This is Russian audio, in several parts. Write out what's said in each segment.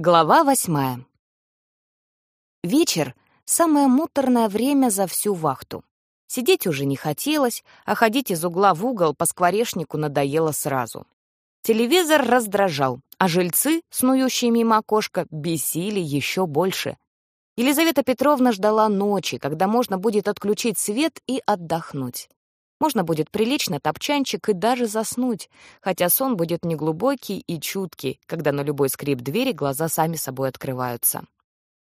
Глава восьмая. Вечер — самое муторное время за всю вахту. Сидеть уже не хотелось, а ходить из угла в угол по скворечнику надоело сразу. Телевизор раздражал, а жильцы, снующие мимо окошка, бесили еще больше. Елизавета Петровна ждала ночи, когда можно будет отключить свет и отдохнуть. Можно будет прилечь на топчанчик и даже заснуть, хотя сон будет неглубокий и чуткий, когда на любой скрип двери глаза сами собой открываются.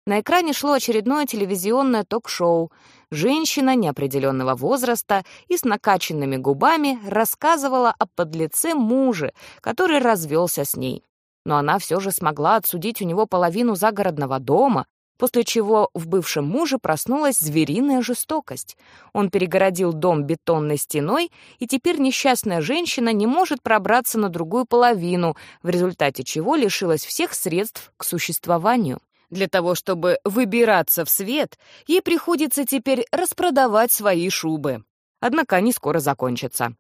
На экране шло очередное телевизионное ток-шоу. Женщина неопределенного возраста и с накачанными губами рассказывала о подлеце муже, который развелся с ней. Но она все же смогла отсудить у него половину загородного дома, после чего в бывшем муже проснулась звериная жестокость. Он перегородил дом бетонной стеной, и теперь несчастная женщина не может пробраться на другую половину, в результате чего лишилась всех средств к существованию. Для того, чтобы выбираться в свет, ей приходится теперь распродавать свои шубы. Однако они скоро закончатся.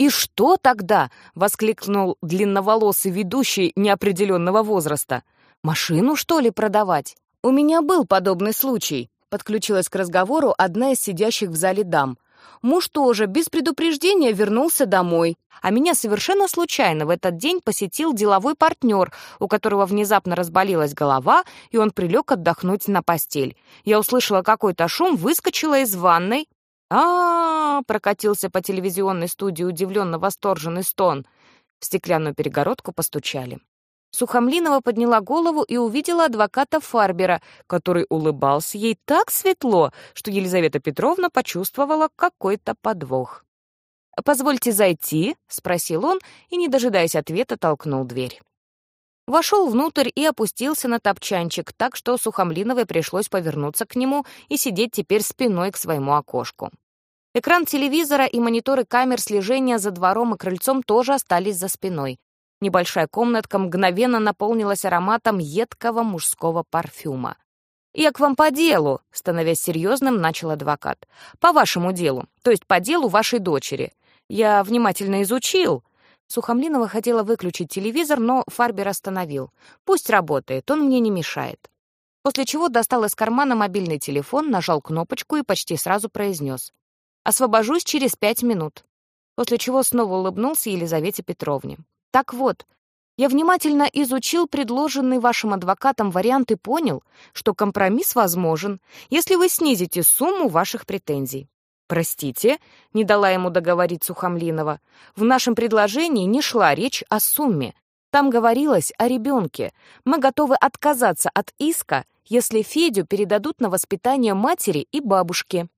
«И что тогда?» — воскликнул длинноволосый ведущий неопределенного возраста. «Машину, что ли, продавать?» «У меня был подобный случай», — подключилась к разговору одна из сидящих в зале дам. Муж тоже без предупреждения вернулся домой, а меня совершенно случайно в этот день посетил деловой партнер, у которого внезапно разболелась голова, и он прилег отдохнуть на постель. Я услышала какой-то шум, выскочила из ванной. а, -а, -а прокатился по телевизионной студии удивленно восторженный стон. В стеклянную перегородку постучали. Сухомлинова подняла голову и увидела адвоката Фарбера, который улыбался ей так светло, что Елизавета Петровна почувствовала какой-то подвох. «Позвольте зайти?» — спросил он и, не дожидаясь ответа, толкнул дверь. Вошел внутрь и опустился на топчанчик, так что Сухомлиновой пришлось повернуться к нему и сидеть теперь спиной к своему окошку. Экран телевизора и мониторы камер слежения за двором и крыльцом тоже остались за спиной. Небольшая комнатка мгновенно наполнилась ароматом едкого мужского парфюма. «Я к вам по делу», — становясь серьезным, начал адвокат. «По вашему делу, то есть по делу вашей дочери. Я внимательно изучил». Сухомлинова хотела выключить телевизор, но Фарбер остановил. «Пусть работает, он мне не мешает». После чего достал из кармана мобильный телефон, нажал кнопочку и почти сразу произнес. «Освобожусь через пять минут». После чего снова улыбнулся Елизавете Петровне. Так вот, я внимательно изучил предложенный вашим адвокатом вариант и понял, что компромисс возможен, если вы снизите сумму ваших претензий. «Простите», — не дала ему договорить Сухомлинова, «в нашем предложении не шла речь о сумме. Там говорилось о ребенке. Мы готовы отказаться от иска, если Федю передадут на воспитание матери и бабушки».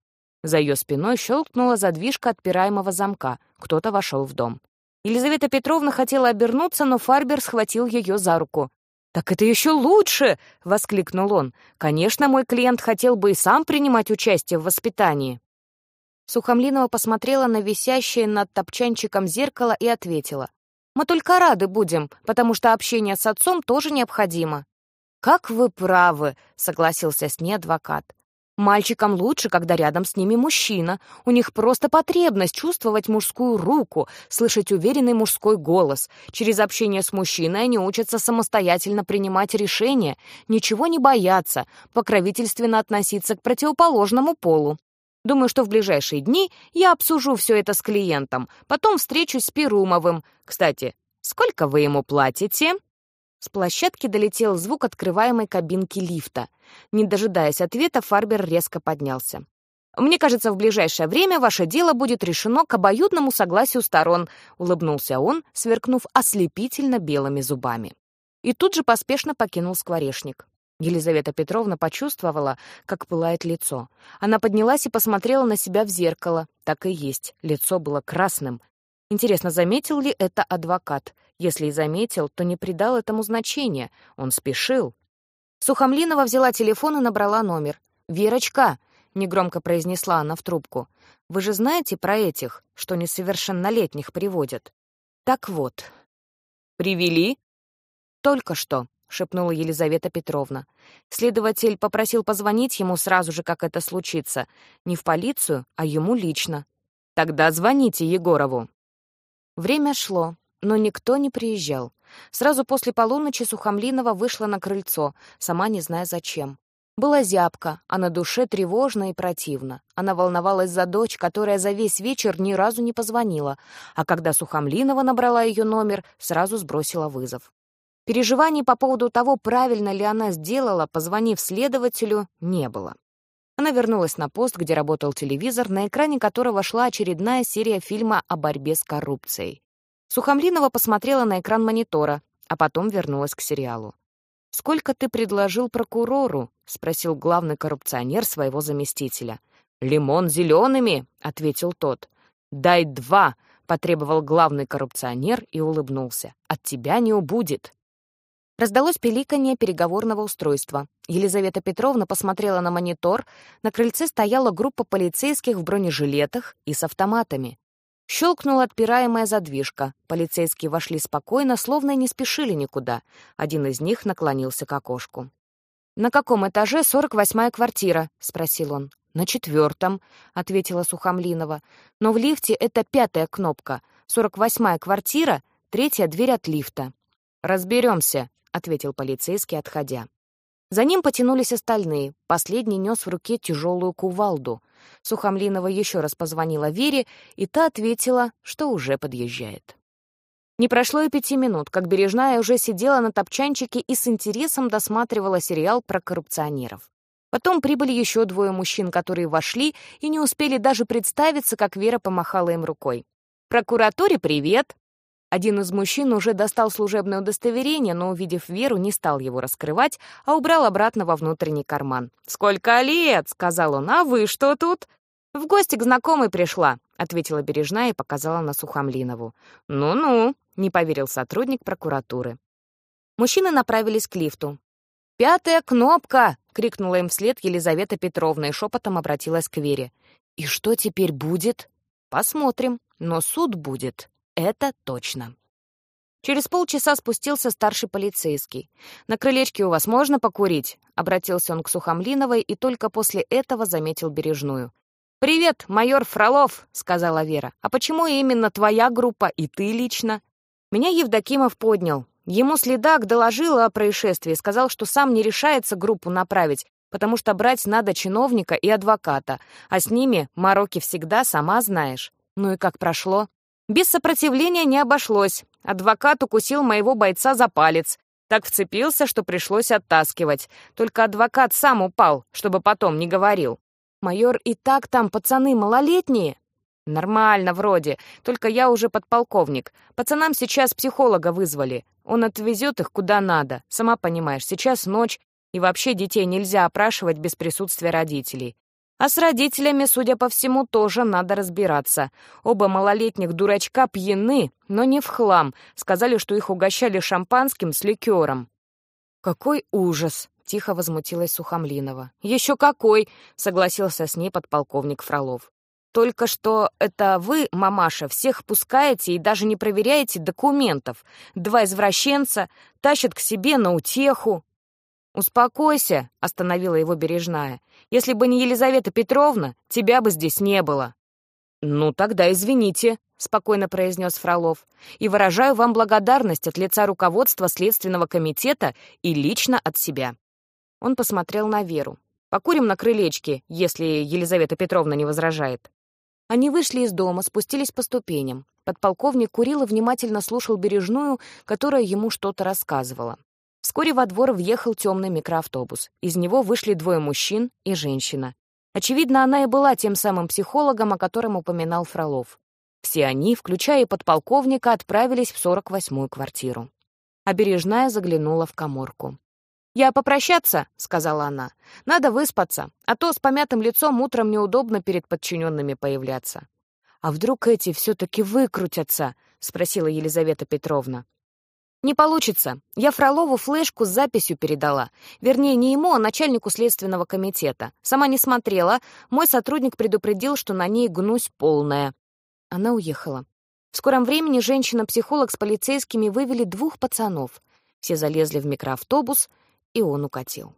За ее спиной щелкнула задвижка отпираемого замка. Кто-то вошел в дом. Елизавета Петровна хотела обернуться, но Фарбер схватил ее за руку. «Так это еще лучше!» — воскликнул он. «Конечно, мой клиент хотел бы и сам принимать участие в воспитании». Сухомлинова посмотрела на висящее над топчанчиком зеркало и ответила. «Мы только рады будем, потому что общение с отцом тоже необходимо». «Как вы правы», — согласился с ней адвокат. Мальчикам лучше, когда рядом с ними мужчина. У них просто потребность чувствовать мужскую руку, слышать уверенный мужской голос. Через общение с мужчиной они учатся самостоятельно принимать решения, ничего не бояться, покровительственно относиться к противоположному полу. Думаю, что в ближайшие дни я обсужу все это с клиентом, потом встречусь с Перумовым. Кстати, сколько вы ему платите?» С площадки долетел звук открываемой кабинки лифта. Не дожидаясь ответа, Фарбер резко поднялся. «Мне кажется, в ближайшее время ваше дело будет решено к обоюдному согласию сторон», — улыбнулся он, сверкнув ослепительно белыми зубами. И тут же поспешно покинул скворечник. Елизавета Петровна почувствовала, как пылает лицо. Она поднялась и посмотрела на себя в зеркало. Так и есть, лицо было красным. Интересно, заметил ли это адвокат? Если и заметил, то не придал этому значения. Он спешил. Сухомлинова взяла телефон и набрала номер. «Верочка!» — негромко произнесла она в трубку. «Вы же знаете про этих, что несовершеннолетних приводят?» «Так вот». «Привели?» «Только что», — шепнула Елизавета Петровна. Следователь попросил позвонить ему сразу же, как это случится. Не в полицию, а ему лично. «Тогда звоните Егорову». Время шло но никто не приезжал. Сразу после полуночи Сухомлинова вышла на крыльцо, сама не зная зачем. Была зябка, а на душе тревожно и противно. Она волновалась за дочь, которая за весь вечер ни разу не позвонила, а когда Сухомлинова набрала ее номер, сразу сбросила вызов. Переживаний по поводу того, правильно ли она сделала, позвонив следователю, не было. Она вернулась на пост, где работал телевизор, на экране которого шла очередная серия фильма о борьбе с коррупцией. Сухомлинова посмотрела на экран монитора, а потом вернулась к сериалу. «Сколько ты предложил прокурору?» — спросил главный коррупционер своего заместителя. «Лимон зелеными», — ответил тот. «Дай два», — потребовал главный коррупционер и улыбнулся. «От тебя не убудет». Раздалось пиликанье переговорного устройства. Елизавета Петровна посмотрела на монитор. На крыльце стояла группа полицейских в бронежилетах и с автоматами. Щелкнула отпираемая задвижка. Полицейские вошли спокойно, словно не спешили никуда. Один из них наклонился к окошку. «На каком этаже сорок восьмая квартира?» — спросил он. «На четвертом», — ответила Сухомлинова. «Но в лифте это пятая кнопка. Сорок восьмая квартира, третья дверь от лифта». «Разберемся», — ответил полицейский, отходя. За ним потянулись остальные. Последний нес в руке тяжелую кувалду. Сухомлинова еще раз позвонила Вере, и та ответила, что уже подъезжает. Не прошло и пяти минут, как Бережная уже сидела на топчанчике и с интересом досматривала сериал про коррупционеров. Потом прибыли еще двое мужчин, которые вошли и не успели даже представиться, как Вера помахала им рукой. «Прокуратуре привет!» Один из мужчин уже достал служебное удостоверение, но, увидев Веру, не стал его раскрывать, а убрал обратно во внутренний карман. «Сколько лет!» — сказал он. «А вы что тут?» «В гости к знакомой пришла», — ответила Бережная и показала на Сухомлинову. «Ну-ну», — не поверил сотрудник прокуратуры. Мужчины направились к лифту. «Пятая кнопка!» — крикнула им вслед Елизавета Петровна и шепотом обратилась к Вере. «И что теперь будет?» «Посмотрим, но суд будет». Это точно. Через полчаса спустился старший полицейский. «На крылечке у вас можно покурить?» — обратился он к Сухомлиновой и только после этого заметил Бережную. «Привет, майор Фролов», — сказала Вера. «А почему именно твоя группа и ты лично?» Меня Евдокимов поднял. Ему следак доложил о происшествии, сказал, что сам не решается группу направить, потому что брать надо чиновника и адвоката, а с ними мороки всегда, сама знаешь. Ну и как прошло? Без сопротивления не обошлось. Адвокат укусил моего бойца за палец. Так вцепился, что пришлось оттаскивать. Только адвокат сам упал, чтобы потом не говорил. Майор и так там пацаны малолетние. Нормально вроде, только я уже подполковник. Пацанам сейчас психолога вызвали. Он отвезет их куда надо. Сама понимаешь, сейчас ночь, и вообще детей нельзя опрашивать без присутствия родителей. А с родителями, судя по всему, тоже надо разбираться. Оба малолетних дурачка пьяны, но не в хлам. Сказали, что их угощали шампанским с ликером. «Какой ужас!» — тихо возмутилась Сухомлинова. «Еще какой!» — согласился с ней подполковник Фролов. «Только что это вы, мамаша, всех пускаете и даже не проверяете документов. Два извращенца тащат к себе на утеху». «Успокойся», — остановила его Бережная. «Если бы не Елизавета Петровна, тебя бы здесь не было». «Ну, тогда извините», — спокойно произнес Фролов. «И выражаю вам благодарность от лица руководства Следственного комитета и лично от себя». Он посмотрел на Веру. «Покурим на крылечке, если Елизавета Петровна не возражает». Они вышли из дома, спустились по ступеням. Подполковник курил и внимательно слушал Бережную, которая ему что-то рассказывала. Вскоре во двор въехал темный микроавтобус. Из него вышли двое мужчин и женщина. Очевидно, она и была тем самым психологом, о котором упоминал Фролов. Все они, включая и подполковника, отправились в 48-ю квартиру. Обережная заглянула в коморку. «Я попрощаться», — сказала она. «Надо выспаться, а то с помятым лицом утром неудобно перед подчиненными появляться». «А вдруг эти все-таки выкрутятся?» — спросила Елизавета Петровна. «Не получится. Я Фролову флешку с записью передала. Вернее, не ему, а начальнику следственного комитета. Сама не смотрела. Мой сотрудник предупредил, что на ней гнусь полная». Она уехала. В скором времени женщина-психолог с полицейскими вывели двух пацанов. Все залезли в микроавтобус, и он укатил.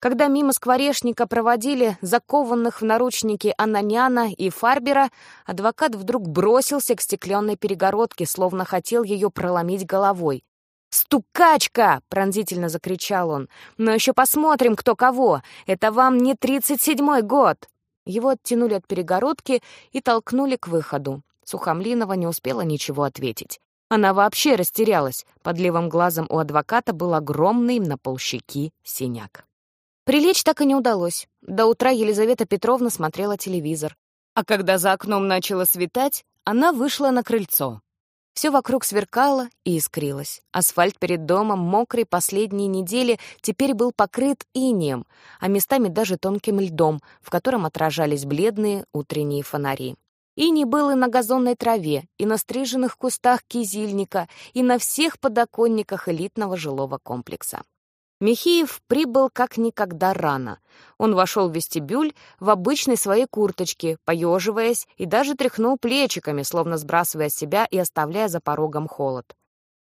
Когда мимо скворечника проводили закованных в наручники Ананяна и Фарбера, адвокат вдруг бросился к стеклянной перегородке, словно хотел ее проломить головой. «Стукачка!» — пронзительно закричал он. «Но еще посмотрим, кто кого! Это вам не тридцать седьмой год!» Его оттянули от перегородки и толкнули к выходу. Сухомлинова не успела ничего ответить. Она вообще растерялась. Под левым глазом у адвоката был огромный на полщеки синяк. Прилечь так и не удалось. До утра Елизавета Петровна смотрела телевизор. А когда за окном начало светать, она вышла на крыльцо. Все вокруг сверкало и искрилось. Асфальт перед домом, мокрый последние недели, теперь был покрыт инеем, а местами даже тонким льдом, в котором отражались бледные утренние фонари. Иней был и на газонной траве, и на стриженных кустах кизильника, и на всех подоконниках элитного жилого комплекса. Михеев прибыл как никогда рано. Он вошел в вестибюль в обычной своей курточке, поеживаясь, и даже тряхнул плечиками, словно сбрасывая себя и оставляя за порогом холод.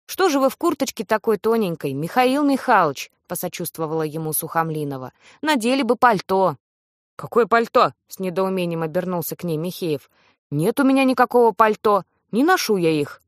«Что же вы в курточке такой тоненькой, Михаил Михайлович?» — посочувствовала ему Сухомлинова. «Надели бы пальто». «Какое пальто?» — с недоумением обернулся к ней Михеев. «Нет у меня никакого пальто. Не ношу я их».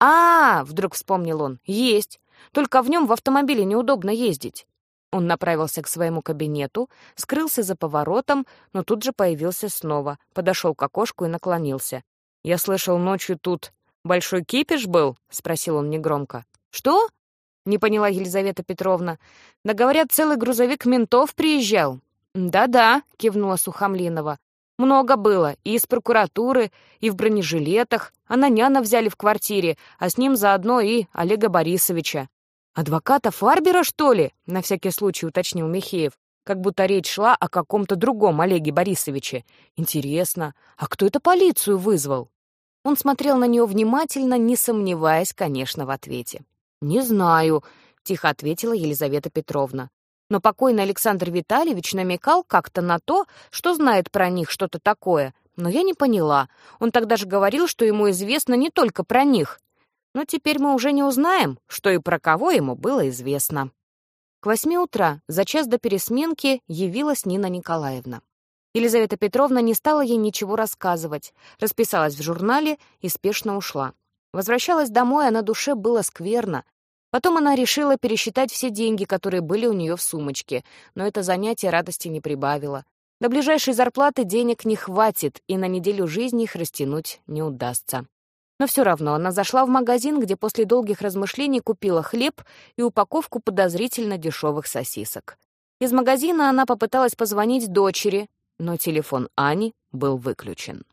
«А, -а, вдруг вспомнил он, — есть. Только в нем в автомобиле неудобно ездить. Он направился к своему кабинету, скрылся за поворотом, но тут же появился снова, подошел к окошку и наклонился. «Я слышал, ночью тут большой кипиш был?» — спросил он негромко. «Что?» — не поняла Елизавета Петровна. «Да, говорят, целый грузовик ментов приезжал». «Да-да», — кивнула Сухомлинова. Много было, и из прокуратуры, и в бронежилетах. Ананяна взяли в квартире, а с ним заодно и Олега Борисовича. «Адвоката Фарбера, что ли?» — на всякий случай уточнил Михеев. Как будто речь шла о каком-то другом Олеге Борисовиче. Интересно, а кто это полицию вызвал? Он смотрел на нее внимательно, не сомневаясь, конечно, в ответе. «Не знаю», — тихо ответила Елизавета Петровна. Но покойный Александр Витальевич намекал как-то на то, что знает про них что-то такое. Но я не поняла. Он тогда же говорил, что ему известно не только про них. Но теперь мы уже не узнаем, что и про кого ему было известно. К восьми утра, за час до пересменки, явилась Нина Николаевна. Елизавета Петровна не стала ей ничего рассказывать, расписалась в журнале и спешно ушла. Возвращалась домой, а на душе было скверно. Потом она решила пересчитать все деньги, которые были у нее в сумочке, но это занятие радости не прибавило. До ближайшей зарплаты денег не хватит, и на неделю жизни их растянуть не удастся. Но все равно она зашла в магазин, где после долгих размышлений купила хлеб и упаковку подозрительно дешевых сосисок. Из магазина она попыталась позвонить дочери, но телефон Ани был выключен.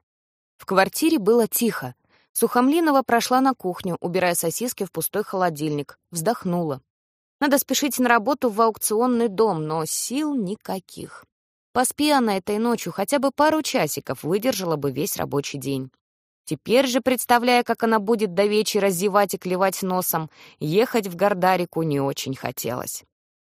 В квартире было тихо. Сухомлинова прошла на кухню, убирая сосиски в пустой холодильник, вздохнула. Надо спешить на работу в аукционный дом, но сил никаких. Поспи она этой ночью, хотя бы пару часиков выдержала бы весь рабочий день. Теперь же, представляя, как она будет до вечера зевать и клевать носом, ехать в Гордарику не очень хотелось.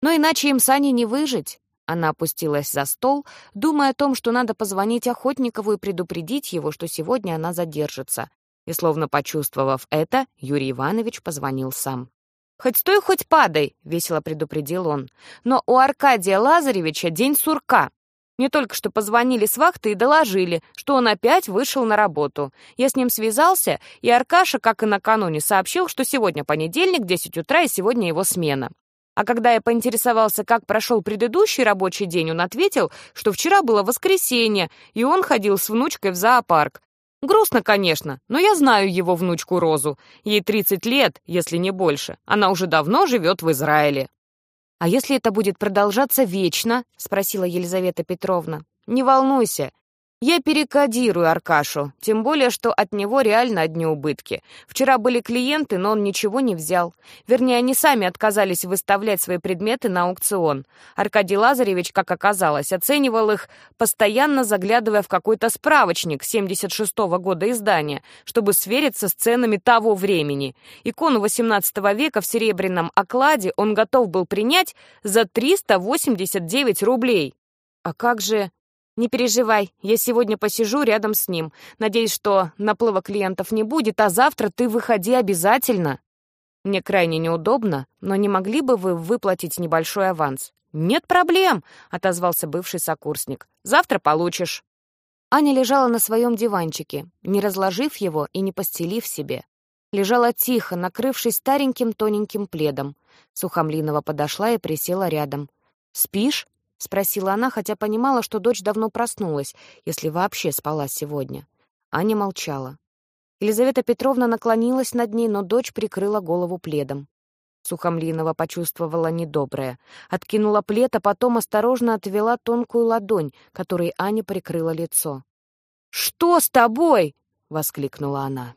Но иначе им с Аней не выжить. Она опустилась за стол, думая о том, что надо позвонить Охотникову и предупредить его, что сегодня она задержится. И, словно почувствовав это, Юрий Иванович позвонил сам. «Хоть стой, хоть падай», — весело предупредил он. «Но у Аркадия Лазаревича день сурка. Мне только что позвонили с вахты и доложили, что он опять вышел на работу. Я с ним связался, и Аркаша, как и накануне, сообщил, что сегодня понедельник, 10 утра, и сегодня его смена. А когда я поинтересовался, как прошел предыдущий рабочий день, он ответил, что вчера было воскресенье, и он ходил с внучкой в зоопарк. Грустно, конечно, но я знаю его внучку Розу. Ей 30 лет, если не больше. Она уже давно живет в Израиле. «А если это будет продолжаться вечно?» — спросила Елизавета Петровна. «Не волнуйся, я перекодирую Аркашу, тем более, что от него реально одни убытки. Вчера были клиенты, но он ничего не взял. Вернее, они сами отказались выставлять свои предметы на аукцион. Аркадий Лазаревич, как оказалось, оценивал их, постоянно заглядывая в какой-то справочник 76-го года издания, чтобы свериться с ценами того времени. Икону XVIII века в серебряном окладе он готов был принять за 389 рублей. А как же... «Не переживай, я сегодня посижу рядом с ним. Надеюсь, что наплыва клиентов не будет, а завтра ты выходи обязательно». «Мне крайне неудобно, но не могли бы вы выплатить небольшой аванс?» «Нет проблем», — отозвался бывший сокурсник. «Завтра получишь». Аня лежала на своем диванчике, не разложив его и не постелив себе. Лежала тихо, накрывшись стареньким тоненьким пледом. Сухомлинова подошла и присела рядом. «Спишь?» — спросила она, хотя понимала, что дочь давно проснулась, если вообще спала сегодня. Аня молчала. Елизавета Петровна наклонилась над ней, но дочь прикрыла голову пледом. Сухомлинова почувствовала недоброе. Откинула плед, а потом осторожно отвела тонкую ладонь, которой Аня прикрыла лицо. «Что с тобой?» — воскликнула она.